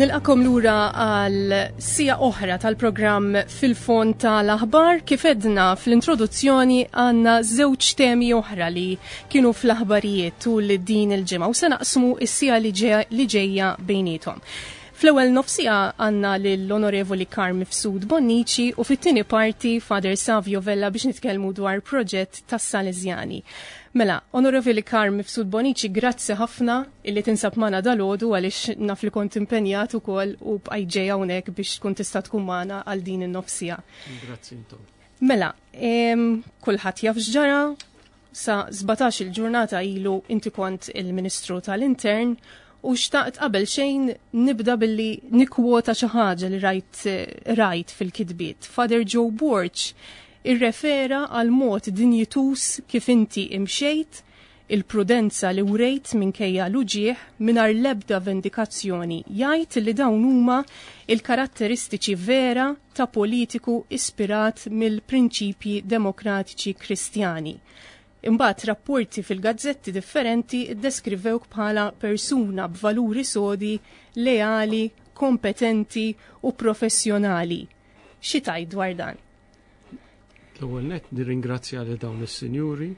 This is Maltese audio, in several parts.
Nilqakom lura għal sija oħra tal-programm fil-fond tal-aħbar kif edna fl-introduzzjoni għanna żewġ temi oħra li kienu fl-aħbarijiet tul din il-ġimgħa u se naqsmu is-sija li ġejja bejnietom. Fl-ewwel nofsiegħa għandna lill-Onorevoli Carm Mifsud Bonnici u fit-tieni parti Father Savio Vella biex nitkellmu dwar proġett tas-Salesjani. Mela, Onorevoli Carm Mifsud Bonnici, grazzi ħafna illi tinsab magħna dalodu għaliex naf li kont impenjat ukoll u bqajt ġej hawnhekk biex tkun tista' tkun magħna għal din in-nofsiegħa. Grazzi intom. Mela, kulħadd jaf x'ġara, Sa 17 il-ġurnata ilu inti kont il-Ministru tal-Intern u xtaqt qabel xejn nibda billi nikwota xi ħaġa li rajt rajt fil-kitbiet. Father Joe Borg irrefera għal mod dinjitus kif inti imxejt il-prudenza li wrejt minkejja l-uġieħ mingħajr l-ebda vendikazzjoni jgħid li dawn huma il-karatteristiċi vera ta' politiku ispirat mill-prinċipji demokratiċi Kristjani. Imbagħad rapporti fil-gazzetti differenti ddeskrivewk bħala persuna b'valuri sodi, leali, kompetenti u professjonali. Xi tgħid dwar dan? L-ewwel nett nirringrazzja li dawn is-sinjuri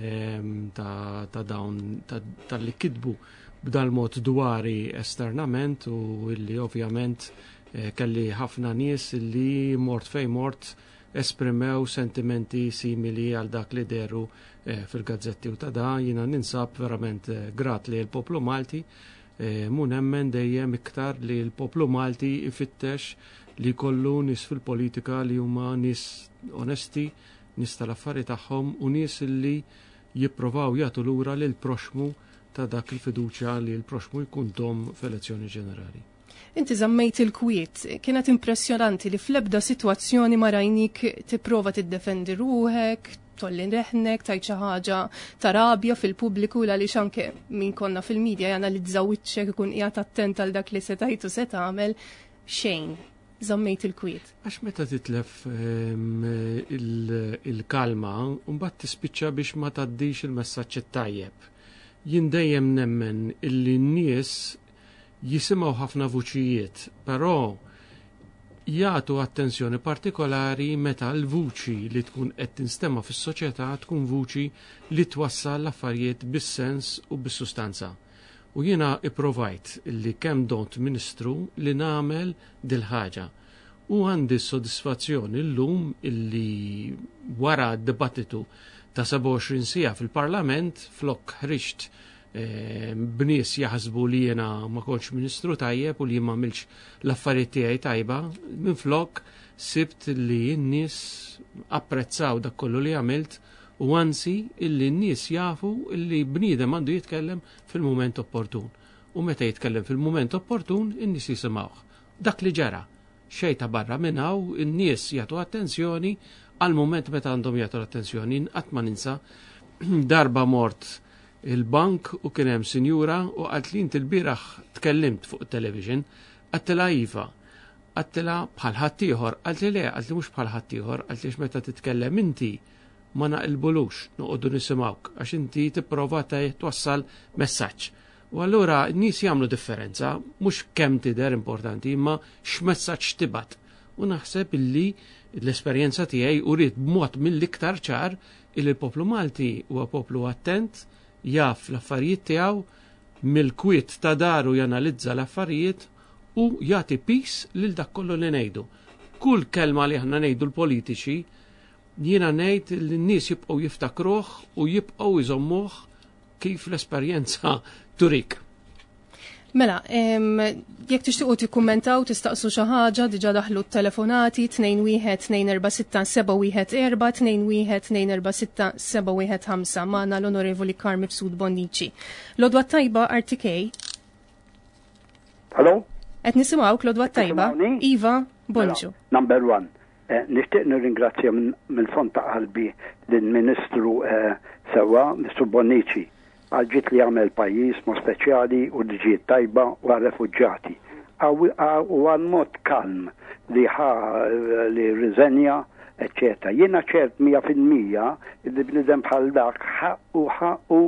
ehm, ta' dawn tal-li kitbu b'dal mod dwari esternament u illi ovvjament eh, kelli ħafna nies illi mort fej mort esprimew sentimenti simili għal dak li deru eh, fil-gazzetti u ta' da jina ninsab verament eh, grat li l-poplu Malti E, mu nemmen dejjem iktar li l-poplu Malti ifittex li kollu nis fil-politika li huma nis onesti, nis tal-affari tagħhom u nis li jipprovaw jagħtu lura lil proxmu ta' dak il-fiduċja li l-proxmu jkun tom f'elezzjoni ġenerali. Inti zammejt il-kwiet, kienet impressjonanti li fl-ebda situazzjoni ma rajnik tipprova tiddefendi ruħek, tolli neħnek, tajt xi ħaġa ta' rabja fil-pubbliku l għaliex anke min konna fil-medja janalizza wiċċek ikun qiegħed attent għal dak li se tajtu se tagħmel xejn. Zammejt il-kwiet. Għax meta titlef ehm, il-kalma, mbagħad tispiċċa biex ma taddix il-messaġġ tajjeb. Jien dejjem nemmen illi n-nies jisimgħu ħafna vuċijiet, però jagħtu attenzjoni partikolari meta l-vuċi li tkun qed tinstema' fis-soċjetà tkun vuċi li twassal l-affarijiet bis-sens u bis-sustanza. U jiena ipprovajt li kemm dont Ministru li nagħmel dil-ħaġa. U għandi s-sodisfazzjoni llum illi wara d-dibattitu ta' 27 sija fil-Parlament flok ħriġt Ehm, b'nies jaħsbu li jiena ma kontx ministru tajjeb u li ma milx l-affarijiet tiegħi tajba, minn flok sibt li n-nies apprezzaw dak kollu li għamilt u anzi illi n-nies jafu illi bniedem għandu jitkellem fil-mument opportun. U meta jitkellem fil-mument opportun, in-nies jisimgħuh. Dak li ġara, xejta barra minn hawn in-nies jagħtu attenzjoni għal mument meta għandhom jagħtu l-attenzjoni, qatt ma ninsa darba mort il-bank u kien hemm sinjura u qaltli inti lbieraħ tkellimt fuq it-television, qaltilha iva. Qaltilha bħal ħaddieħor, qaltli le, qaltli mhux bħal ħaddieħor, qaltli għax meta titkellem inti ma naqilbulux noqogħdu nisimgħuk għax inti tipprova twassal messaġġ. U allura n-nies jagħmlu differenza, mhux kemm tidher importanti imma x'messaġġ tibgħat. U naħseb illi l-esperjenza tiegħi uriet b'mod mill-iktar ċar Illi l-poplu Malti huwa poplu attent, jaf l-affarijiet tiegħu, mill-kwiet ta' daru janalizza l-affarijiet u jagħti pis lil dak kollu li ngħidu. Kull kelma li aħna ngħidu l-politiċi, jiena ngħid li n-nies jibqgħu jiftakruh u jibqgħu jżommuh Kif l-esperjenza turik? Mela, jekk tixtiqu tikkummentaw tistaqsu xi ħaġa diġà daħlu t-telefonati 21246714715 magħna l-Onorevoli Karmi Psud Bonnici. Lodwa tajba RTK. Hello? Qed nisimgħu Lodwa tajba. Iva, bonġu. Mela, number one. Nixtieq nirringrazzja mill-fond ta' qalbi lill-Ministru sewwa, Mr. Bonnici, għall-ġid li għamel pajjiż mod speċjali u l-liġijiet tajba u għar-refuġjati, u għall-mod kalm li ħa li rriżenja, eċċetera. Jiena ċert mija fil-mija li bniedem bħal dak ħaqqu ħaqqu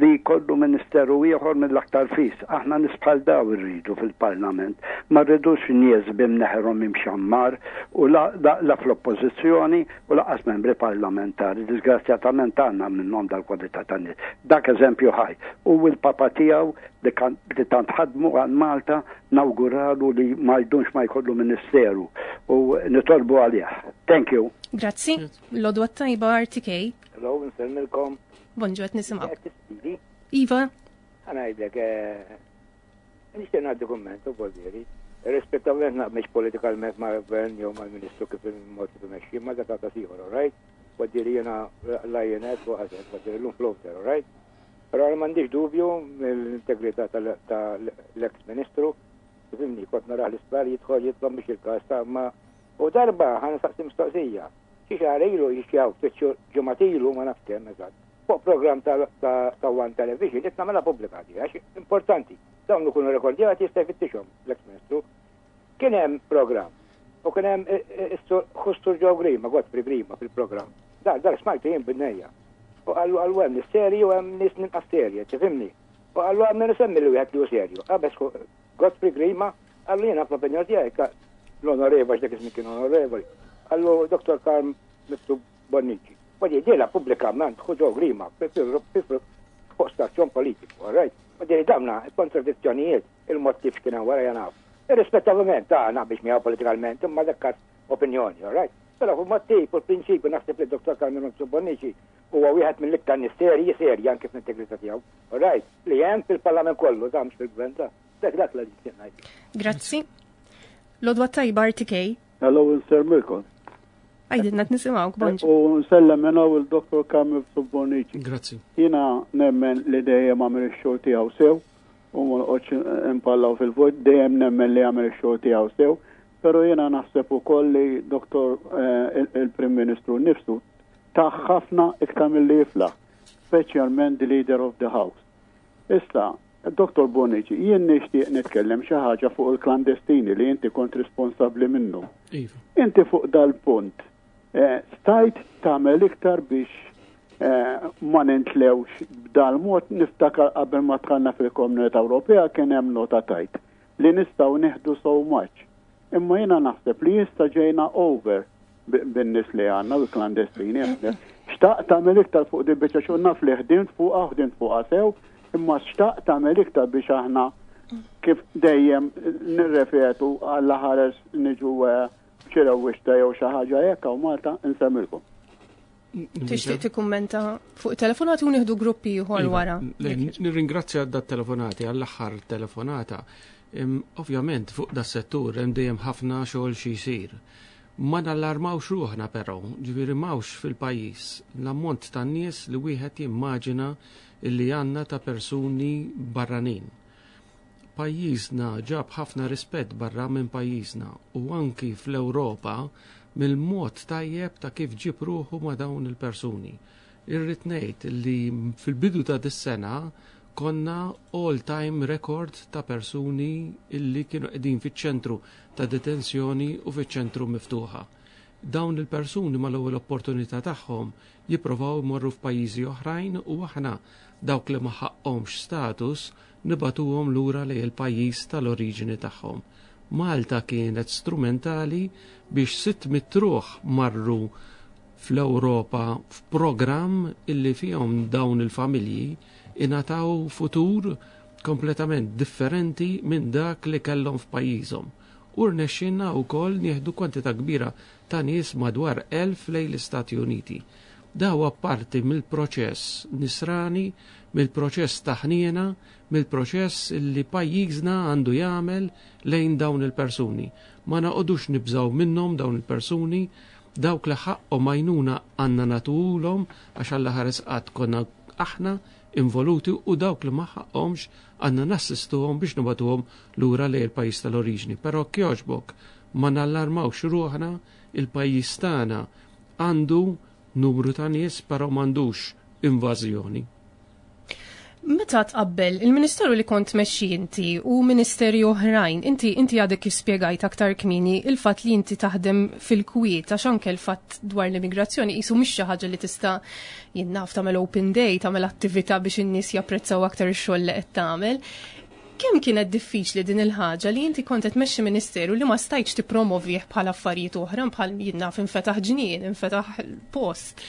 Li jkollu ministeru ieħor mill-aktar fis. Aħna nies bħal daw irridu fil-Parlament. Ma rridux nies bi mneħerhom imxammar u la la fl-Oppożizzjoni u lanqas membri parlamentari. Diżgrazzjatament għandna minnhom dal-kwalità ta' nies. Dak eżempju ħaj. Hu u l-Papa tiegħu li kan li tant ħadmu għal Malta nawguralu li ma jdunx ma jkollu ministeru u nitolbu għalih. Thank you. Grazzi. L-odwa tajba RTK. Hello, nsemmilkom. Bonġu, għet nisimaw. Iva? Għanajdlek, eh, nishtiq għaddi kommentu, bolveri. Rispettalment naqmex politikalment ma' gvern jew ma' ministru kif il-mod kif imexxi, ma' dak ta' siħor, all right? Waddiri jena l-INF u għazet, waddiri l-lum floater, all right? Pero għal mandiġ dubju mill-integrità tal-ex ministru, fimni, kot naraħ l-isptar jitħol jitlom biex il-kas ta' ma' U darba ħa nistaqsi mistoqsija. Xi xahar ilu jixjaw ftit ġimgħat ilu ma nafx kemm eżatt. Fuq programm ta' One Television qed nagħmilha pubblika di għax importanti. Dawn ikunu rekordjati jista' jfittixhom l-eks ministru. Kien hemm programm u kien hemm eh, eh, is-sur Ħustur Ġew Grima, Godfrey Grima fil-programm. Dar dar smajtu jien bidnejja. U għallu għallu hemm nis serju hemm nis ninqas serje, tifimni. U għallu għamna nisemmi li wieħed li hu serju. Għabes Godfrey Grima, għallu jena fl-opinjoni tiegħi ka l-onorevoli, dak iżmin kien onorevoli, għallu Dr. Karm Miktub Bonnici. Għadi dela pubblikament ħuġo Grima fuq stazzjon politiku, għarrajt? Għadi damna kontradizzjonijiet il-mod kif kien għara janaw. Irrispettavament għana biex miegħu politikalment, imma dekkat opinjoni, għarrajt? Pero fu motiv u l-prinċipju naħseb li Dr. Karm Miktub Bonnici Huwa wieħed mill-iktar nies serji, serji anke fl-integrità tiegħu. Alright, li hemm fil-Parlament kollu, da mhux fil-Gvern da. Dak dak li nixtieq ngħid. Grazzi. Lodwa tajba RTK. Hello, Mr. Milkon. Għajdinna t-nisimaw, bonġ. U nsellem jena u l-Dr. Kamil Subbonici. Grazzi. Jina nemmen li dejjem għamil il-xol tijaw sew, u ma nqodx impallaw fil-vojt, dejjem nemmen li għamil il-xol tijaw sew, pero jena naħseb u koll li Dr. Eh, il-Prim Ministru nifsu Ta ħafna iktar milli jiflaħ, speċjalment the leader of the house. Issa, Dr. Bonici, jien nixtieq nitkellem xi ħaġa fuq il-klandestini li inti kont responsabbli minnu. Iva. Inti fuq dal-punt eh, stajt tagħmel iktar biex eh, ma nintlewx b'dal-mod niftakar qabel ma tħanna fil-Komunità Ewropea kien hemm nota tajt li nistgħu neħdu so much Imma jiena naħseb li jista' ġejna over bin-nies li għandna u l-klandestini. Xtaq tagħmel iktar fuq din biċċa xogħol naf li ħdimt fuqha ħdimt fuqha sew, imma xtaq tagħmel iktar biex aħna kif dejjem nirrepetu għalla ħares niġu eh, ċira wixta jew xi ħaġa hekk hawn Malta nsemmilkom. Tixtieq tikkummenta fuq telefonati u nieħdu gruppi ieħor iva, wara. Nirringrazzja għad telefonati għall-aħħar telefonata. Ovvjament fuq da settur hemm dejjem ħafna xogħol xi jsir. Ma nallarmawx ruħna però, ġifieri mawx fil-pajjiż l-ammont ta' nies li wieħed jimmaġina illi għandna ta' persuni barranin. Pajjiżna ġab ħafna rispett barra minn pajjiżna u anki fl-Ewropa mill-mod tajjeb ta' kif ġib ruħu ma' dawn il-persuni. Irrid ngħid li fil-bidu ta' dis-sena Konna all-time record ta' persuni illi kienu qegħdin fiċ-ċentru ta' detenzjoni u fiċ-ċentru miftuħa. Dawn il-persuni mal-ewwel opportunità tagħhom jipprovaw imorru f'pajjiżi oħrajn u aħna dawk li ma ħaqqhomx status nibatuhom lura lejn il-pajjiż tal-oriġini tagħhom. Malta kienet strumentali biex sitt mitruħ marru fl-Ewropa f'programm illi fihom dawn il-familji ingħataw futur kompletament differenti minn dak li kellhom f'pajjiżhom. U rnexxinna wkoll nieħdu kwantità kbira ta' nies madwar elf lejn l-Istati Uniti. Da huwa parti mill-proċess nisrani, mill-proċess ta' ħniena, mill-proċess li pajjiżna għandu jagħmel lejn dawn il-persuni. Ma naqogħdux nibżgħu minnhom dawn il-persuni Dawk li ħaqqhom għajnuna għandna nagħtuhulhom għax alla ħares qatt konna aħna involuti u dawk li ma ħaqqhomx għandna nassistuhom biex nibatuhom lura lejn il-pajjiż tal-oriġni. Però kjoġbok ma nallarmawx ruħna il-pajjiż tagħna għandu numru ta' nies però m'għandux invażjoni. Meta tqabbel il-Ministeru li kont mexxi inti u ministeri oħrajn, inti inti għadek kif spjegajt aktar kmini il-fatt li inti taħdem fil-kwiet għax anke l-fatt dwar l-immigrazzjoni qisu mhix xi ħaġa li tista' jinnaf tagħmel open day, tagħmel attività biex in-nies japprezzaw aktar ix-xogħol li qed tagħmel. Kemm kienet diffiċli din il-ħaġa li inti kont qed mexxi ministeru li ma stajtx tippromovih bħal affarijiet oħra bħal jinnaf infetaħ ġnien, infetaħ post.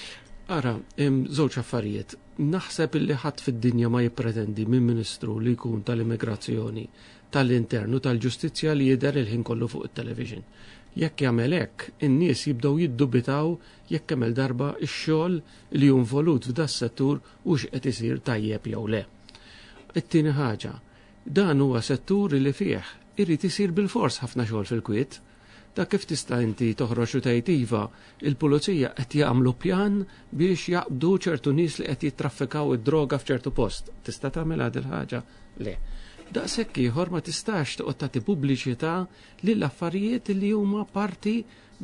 Ara, żewġ affarijiet Naħseb illi ħadd fid-dinja ma jippretendi minn Ministru li jkun tal-Immigrazzjoni, tal-Intern u tal-Ġustizzja li jidher il-ħin kollu fuq it-television. Jekk jagħmel hekk, in-nies jibdew jiddubitaw jekk kemm-il darba x-xogħol li hu involut f'da s-settur hux qed isir tajjeb jew le. It-tieni ħaġa, dan huwa settur li fih irid isir bilfors ħafna xogħol fil-kwiet Ta' kif tista' inti toħroġ u tgħid iva, il-pulizija qed jagħmlu pjan biex jaqbdu ċertu nies li qed jittraffikaw id-droga f'ċertu post. Tista' tagħmilha dil ħaġa? Le. Daqshekk ieħor ma tistax toqgħod tagħti pubbliċità lil affarijiet li huma parti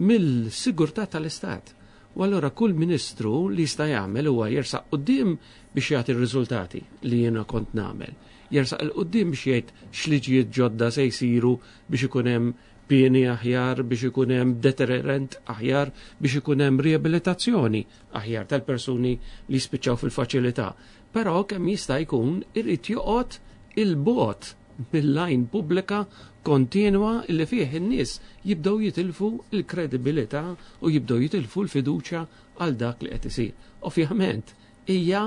mill-sigurtà tal-Istat. U allura kull ministru li jista' jagħmel huwa jersaq qudiem biex jagħti r-riżultati li jiena kont nagħmel. Jersaq il qudiem biex jgħid x'liġijiet ġodda se jsiru biex ikun hemm pieni aħjar, biex ikun hemm deterrent aħjar, biex ikun hemm riabilitazzjoni aħjar tal-persuni li spiċċaw fil-faċilità. Però kemm jista' jkun irid joqgħod il-bot mill-lajn pubblika kontinwa li fih in-nies jibdew jitilfu l-kredibilità u jibdew jitilfu l-fiduċja għal dak li qed isir. Ovvjament, hija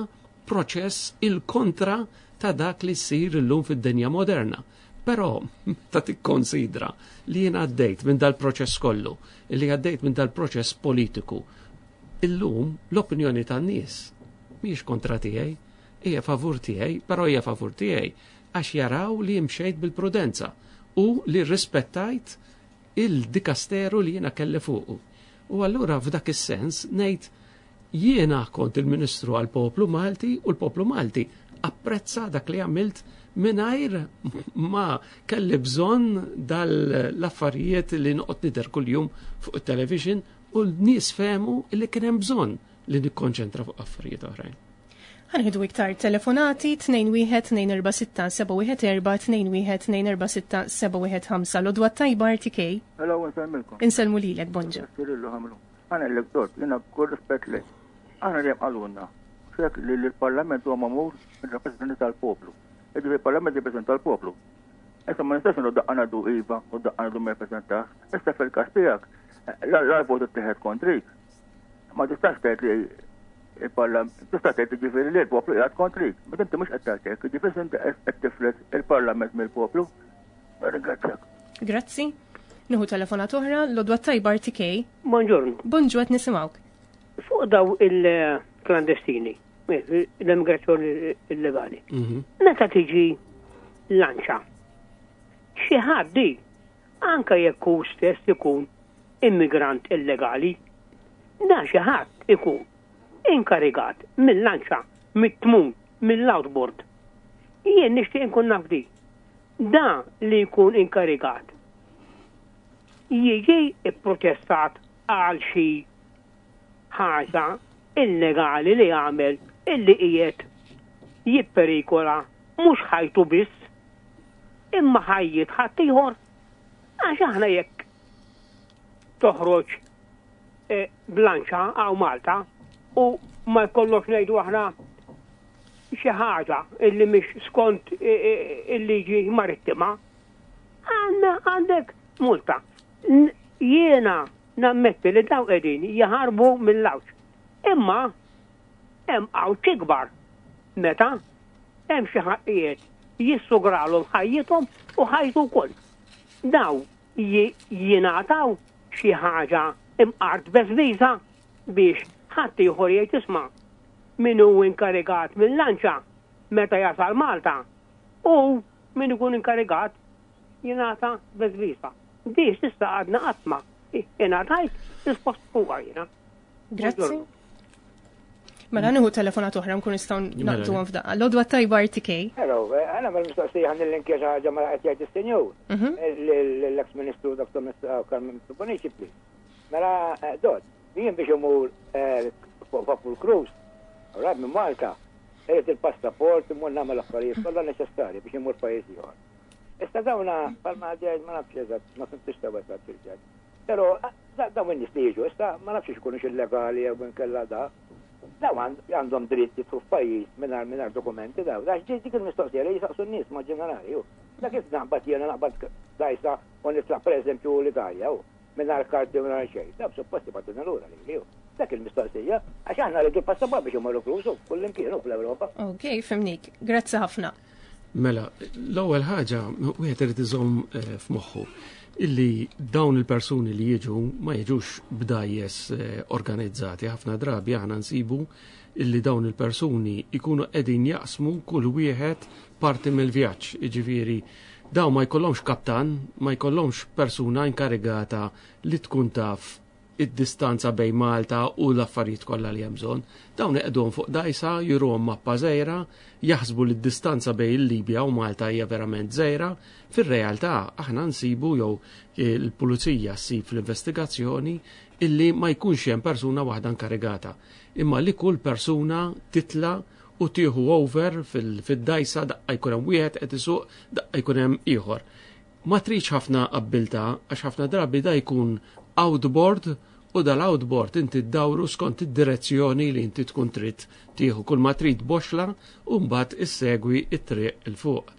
proċess il-kontra ta' dak li ssir illum fid-dinja moderna. Però ta' tikkonsidra li jien għaddejt minn dal-proċess kollu, li għaddejt minn dal-proċess politiku. Illum l-opinjoni tan-nies mhijiex kontra tiegħi, hija favur tiegħi, però hija favur tiegħi għax jaraw li jimxejt bil-prudenza u li rispettajt il-dikasteru li jiena kelli fuqu. U allura f'dak is-sens ngħid Jiena kont il-Ministru għal poplu Malti u l-poplu Malti apprezza dak li għamilt minajr ma kelli bżon dal-affarijiet li noqgħod nidher kuljum fuq it-television u l-nies fehmu li kien hemm bżonn li nikkonċentra fuq affarijiet oħrajn. Għanħidu iktar telefonati 212-247-212-246-715 l-odwa tajba RTK. Hello, nsalmilkom. Insalmu lilek, bonġa. Kirillu ħamlu. Għana l-ektor, jena b'kull rispett li. Għana li għalunna, xek li l-parlament huwa mamur il-rappresentanti tal-poplu. Iġivi il-parlament jippreżenta l-poplu. Issa ma nistax nru daqqana du Iva u daqqana du ma jippreżentax. Issa fil-kas tiegħek, l-arbot ittieħed kontrik. Ma tistax tgħid li il-parlament, tista' tgħid ġifieri li l-poplu qiegħed kontrik. Ma inti mhux qed tgħid hekk, ġifieri qed tiflet il-parlament mill-poplu. Nirringrazzjak. Grazzi. Nuhu telefonat oħra, l-odwa tajba RTK. Buongiorno. Buongiorno, għet nisimawk. Fuq daw il-klandestini, l-immigrazzjoni illegali. Mhm. Meta tiġi lanċa, xi ħaddi anka jekk hu stess ikun immigrant illegali, da xi ħadd ikun inkarigat mill-lanċa, mit-tmun, mill-outboard. Jien nixtieq inkun nafdi. Da li jkun inkarigat jiġi pprotestat għal xi ħaġa illegali li għamel illi qiegħed jipperikola mhux ħajtu biss imma ħajjit ħadd ieħor. Għax aħna jekk toħroġ eh, blanċa għaw Malta u ma jkollok ngħidu aħna xi ħaġa illi mhix skont il-liġi marittima, għandek multa. Jiena nammetti li daw qegħdin jaħarbu mill-għawġ. Imma hemm għawġ ikbar meta hemm xi ħaqqijiet jissugralhom ħajjithom u ħajtu wkoll. Daw jingħataw xi ħaġa imqart beżbiża biex ħadd ieħor jgħid isma' min hu inkarigat mil-lanċa meta jasal Malta u min ikun inkarigat jingħata beżviża. Di s'issa għadna qatt ma ingħatajt risposta fuqha jiena. Grazzi. Mela nieħu telefonat oħra nkun nistgħu mela, naqtu għan f'daqqa. L-odwa tajba RTK. Hello, eh, għana mal mistoqsija għan l-linkja ħaġa ma qed jgħid is-senjur. Mhm. Eh, L-ex Ministru Dr. Mr. Carmen Bonici, please. Mela eh, dot, Jien biex imur eh, vapur cruise, rad minn Malta, irrid il-passaport, imur nagħmel affarijiet kollha neċessarji biex imur pajjiż ieħor. Issa dawna palma għadjaj ma nafx eżatt, ma fimtix ta' wet għadjaj. Pero eh, dawn in-nies li jiġu, issa ma nafx ikunu illegali jew minn kella da. Daw għandhom dritt jitfu f'pajjiż mingħajr mingħajr dokumenti daw. Għax ġej dik il-mistoqsija li jisaqsu n-nies ma' ġenerali. Dak kif naqbad jiena naqbad dajsa u nitla' pereżempju l-Italja. Mingħajr karti mingħajr xejn. Dawk suppost jibgħatuna lura lili. Dak il-mistoqsija, għax aħna rridu passaport biex imorru flusu kullimkien u fl-Ewropa. Ok, fimnik. Grazzi ħafna. Mela, l-ewwel ħaġa wieħed irid iżomm eh, f'moħħu illi dawn il-persuni li jiġu ma jiġux b'dajjes eh, organizzati. Ħafna drabi aħna nsibu illi dawn il-persuni ikunu qegħdin jaqsmu kull wieħed parti mill-vjaġġ, jiġifieri dawn ma jkollhomx kaptan, ma jkollhomx persuna inkarigata li tkun taf id-distanza bejn Malta u l-affarijiet kollha li hemm bżonn. Dawn iqdhom fuq dajsa, juruhom mappa żgħira, jaħsbu li d-distanza bejn il-Libja u Malta hija verament żgħira. Fir-realtà aħna nsibu jew eh, il-pulizija ssib fl-investigazzjoni illi ma jkunx hemm persuna waħda nkarigata, imma li kull persuna titla' u tieħu over fid-dajsa daqqa jkun hemm wieħed qed isuq daqqa jkun hemm ieħor. Ma tridx ħafna abbiltà għax ħafna drabi da jkun outboard u dal-outboard inti ddawru skont id-direzzjoni li inti tkun trid tieħu kull ma trid boxla u mbagħad issegwi it-triq il fuq.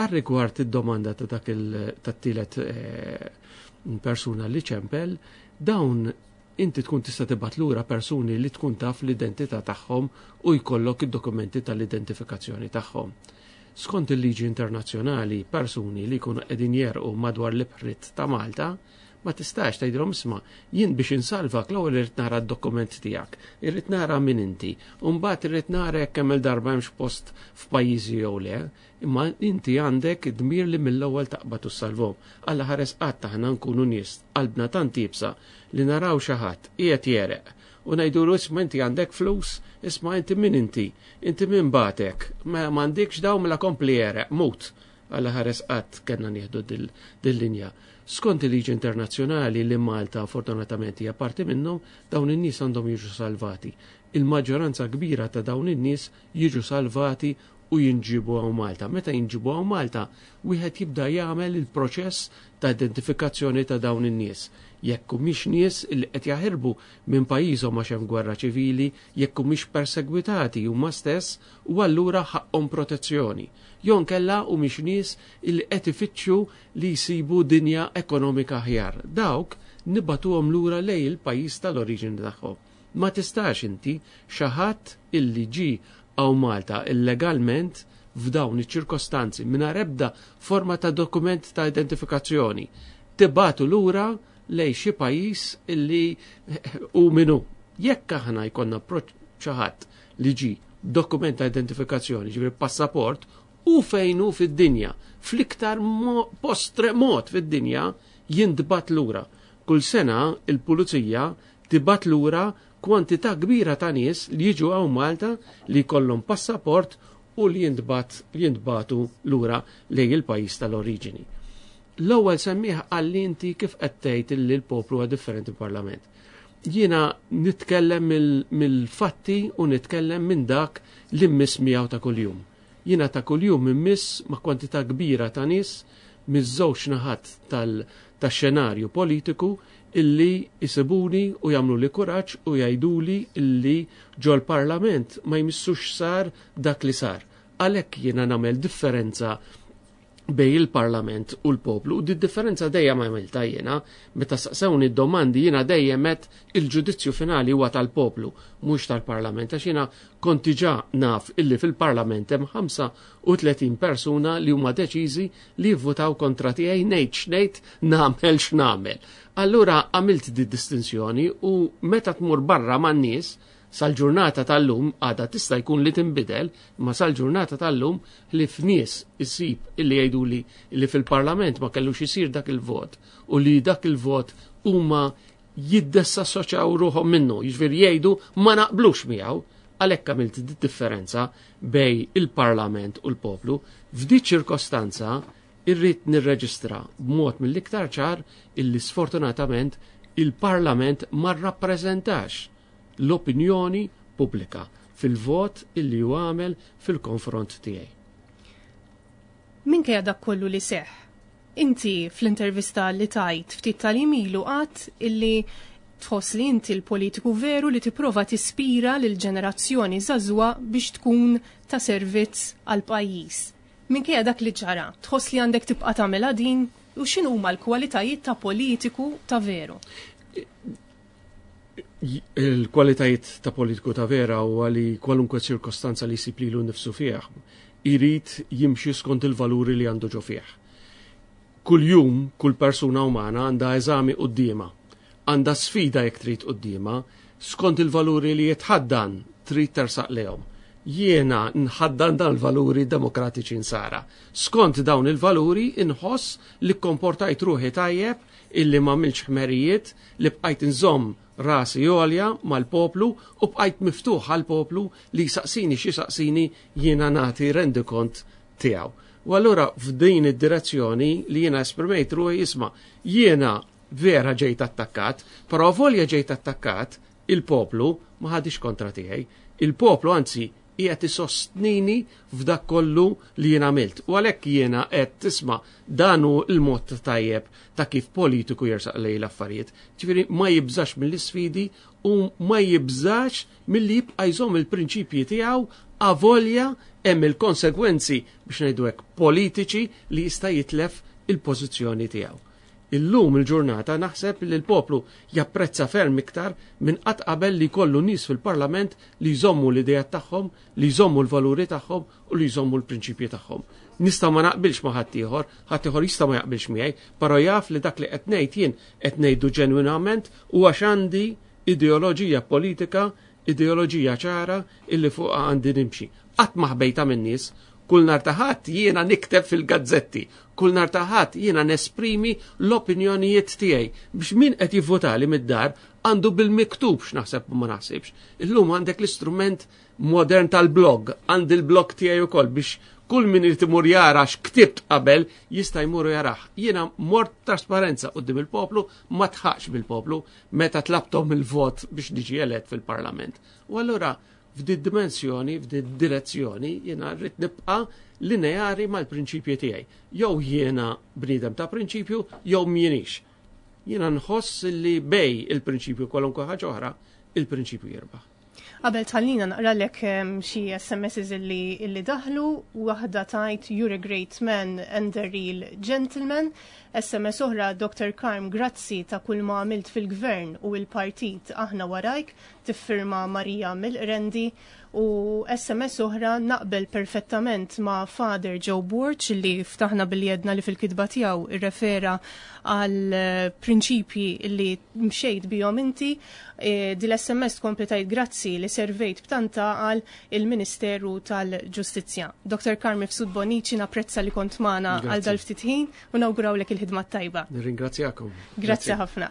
Għal rigward id-domanda ta' dak il-tielet eh, persuna li ċempel, dawn inti tkun tista' tibgħat lura persuni li tkun taf l-identità tagħhom u jkollok id-dokumenti tal-identifikazzjoni tagħhom. Skont il-liġi internazzjonali, persuni li jkunu qegħdin jerqu madwar l-ibħrit ta' Malta ma tistax tgħidilhom isma' jien biex insalvak l-ewwel irid nara d-dokument tiegħek, irid nara min inti, u mbagħad irid nara jekk kemm il-darba hemmx post f'pajjiżi jew le, Imma inti għandek id-dmir li mill-ewwel taqbad u ssalvhom. Alla ħares qatt aħna nkunu nies qalbna tant ibsa li naraw xi ħadd qiegħed jereq u ngħidulu isma' inti għandek flus, isma' inti min inti, inti min bagħtek, mela m'għandikx daw mela kompli jereq, mut. Alla ħares qatt kellna nieħdu dil-linja. Skont il-liġi internazzjonali li Malta fortunatament hija parti minnhom, dawn in-nies għandhom jiġu salvati. Il-maġġoranza kbira ta' dawn in-nies jiġu salvati u jinġiebu hawn Malta. Meta jinġiebu hawn Malta, wieħed jibda jagħmel il-proċess ta' identifikazzjoni ta' dawn in-nies. Jekk humiex nies li qed jaħirbu minn pajjiżhom għax hemm gwerra ċivili, jekk humiex persegwitati huma stess u allura ħaqqhom protezzjoni. Jew inkella humiex nies li qed ifittxu li jsibu dinja ekonomika aħjar. Dawk nibatuhom lura lejn il-pajjiż tal-oriġini tagħhom. Ma tistax inti, xi ħadd illi ġie hawn Malta illegalment f'dawn iċ-ċirkostanzi mingħajr ebda forma ta' dokument ta' identifikazzjoni, tibagħtu lura lejn xi pajjiż illi hu min hu. Jekk aħna jkollna xi ħadd li ġie b'dokument ta' identifikazzjoni, ġifieri passaport, u fejn hu fid-dinja, fl-iktar post remot fid-dinja, jintbagħat lura. Kull sena il-pulizija tibgħat lura kwantità kbira ta' nies li jiġu hawn Malta li jkollhom passaport u li jintbat li jintbatu lura lejn il-pajjiż tal-oriġini. L-ewwel semmiħ għalli inti kif qed tgħid li l-poplu huwa differenti parlament. Jiena nitkellem mill-fatti u nitkellem minn dak li mmiss miegħu ta' kuljum. Jiena ta' kuljum immiss ma' kwantità kbira ta' nies miż-żewġ naħat tax-xenarju politiku illi jsibuni u jagħmluli kuraġġ u jgħiduli illi ġol-Parlament ma jmissux sar dak li sar. Għalhekk jiena nagħmel differenza bej il-Parlament u l-poplu u di differenza dejjem għamilta jiena meta saqsewni domandi jiena dejjem met il-ġudizzju finali huwa tal-poplu mhux tal-Parlament għax jiena kont diġà naf illi fil-Parlament hemm 35 persuna li huma deċiżi li jivvutaw kontra tiegħi ngħid x'ngħid nagħmel x'nagħmel. Allura għamilt di distinzjoni u meta tmur barra man-nies Sal-ġurnata tal-lum għada tista' jkun li tinbidel, imma sal-ġurnata tal-lum li f'nies issib illi jgħidu li, li fil-Parlament ma kellux isir dak il-vot u li dak il-vot huma jiddessassoċaw ruħom minnu, jiġifieri jgħidu ma naqblux miegħu għalhekk għamilt differenza bej il-Parlament u l-poplu. F'di ċirkostanza irrid nirreġistra b'mod mill-iktar ċar illi sfortunatament il-Parlament ma rrappreżentax l-opinjoni pubblika fil-vot illi hu għamel fil-konfront tiegħi. Minkejja dak kollu li seħħ, inti fl-intervista li tajt ftit tal-jiem ilu qatt illi tħoss li inti l-politiku veru li tipprova tispira lil ġenerazzjoni żagħżugħa biex tkun ta' servizz għal pajjiż. Minkejja dak li ġara, tħoss li għandek tibqa' tagħmilha din u x'inhuma l-kwalitajiet ta' politiku ta' veru? il-kwalitajiet ta' politiku ta' vera huwa li kwalunkwe ċirkostanza li jsib lilu nnifsu fih irid jimxi skont il-valuri li għandu ġo fih. Kuljum, kull persuna umana għandha eżami quddiemha, għandha sfida jekk trid quddiemha, skont il-valuri li jitħaddan trid tersaq lejhom. Jiena nħaddan dan il-valuri demokratiċi nsara. Skont dawn il-valuri inħoss li kkomportajt ruħi tajjeb illi ma milx ħmerijiet li bqajt inżomm rasi għolja mal-poplu u bqajt miftuħ għall-poplu li jsaqsini xi saqsini jiena nagħti rendikont tiegħu. U allura f'din id-direzzjoni li jiena esprimejt ruħi jisma' jiena vera ġejt attakkat, però volja ġejt attakkat il-poplu ma ħadix kontra tiegħi. Il-poplu anzi Qiegħed isostnini f'dak kollu li jien għamilt. U għalhekk jiena qed tisma' dan hu l-mod tajjeb ta' kif politiku jersaq lej l-affarijiet. Ġifieri ma jibżax mill-isfidi u ma jibżax milli jibqa' jżomm il-prinċipji tiegħu avolja hemm il-konsegwenzi biex ngħidu hekk politiċi li jista' jitlef il-pożizzjoni tiegħu. Illum il-ġurnata naħseb li l-poplu japprezza ferm iktar minn qatt qabel li jkollu nies fil-Parlament li jżommu l-idejat tagħhom, li jżommu l-valuri tagħhom u li jżommu l-prinċipji tagħhom. Nista' ma naqbilx ma' ħadd ieħor, ħadd ieħor jista' ma jaqbilx miegħi, però jaf li dak li qed ngħid jien qed ngħidu ġenwinament u għax għandi ideoloġija politika, ideoloġija ċara, illi fuqha għandi nimxi. Qatt ma ħbejta min-nies, kull nar taħat jiena nikteb fil-gazzetti, kull nar taħat jiena nesprimi l-opinjonijiet tiegħi biex min qed jivvotali mid-dar għandu bil-miktub x'naħseb ma naħsibx. Illum għandek l-istrument modern tal-blog, għandi l-blog tiegħi wkoll biex kull min irid imur jara x'ktibt qabel jista' jmur jarah. Jiena mort trasparenza qudiem il-poplu ma tħaqx bil-poplu meta tlabtom il-vot biex niġi elett fil-Parlament. U allura f'did dimensjoni, f'did direzzjoni, jiena rrid nibqa' lineari mal-prinċipji tiegħi. Jew jiena bniedem ta' prinċipju, jew mienix. Jiena nħoss li bej il-prinċipju kwalunkwe ħaġa oħra, il-prinċipju jirbaħ. Qabel tħallina naqra lek ehm, xi SMSs illi, illi daħlu, waħda tajt You're a great man and a real gentleman, SMS oħra Dr. Karm grazzi ta' kull ma għamilt fil-gvern u il-partit aħna warajk, tiffirma Maria mill-Qrendi u SMS oħra naqbel perfettament ma' Father Joe Borg li ftaħna billi jedna li fil-kitba tiegħu irrefera għal eh, prinċipji li mxejt bihom inti. E, eh, Dil SMS tkompli tajt grazzi li servejt b'tanta għal il-Ministeru tal-Ġustizzja. Dr. Karmi Fsud Bonici napprezza li kont magħna għal dal-ftit ħin u nawgurawlek il-ħidma tajba. Ringrazzjakom. Grazzi ħafna.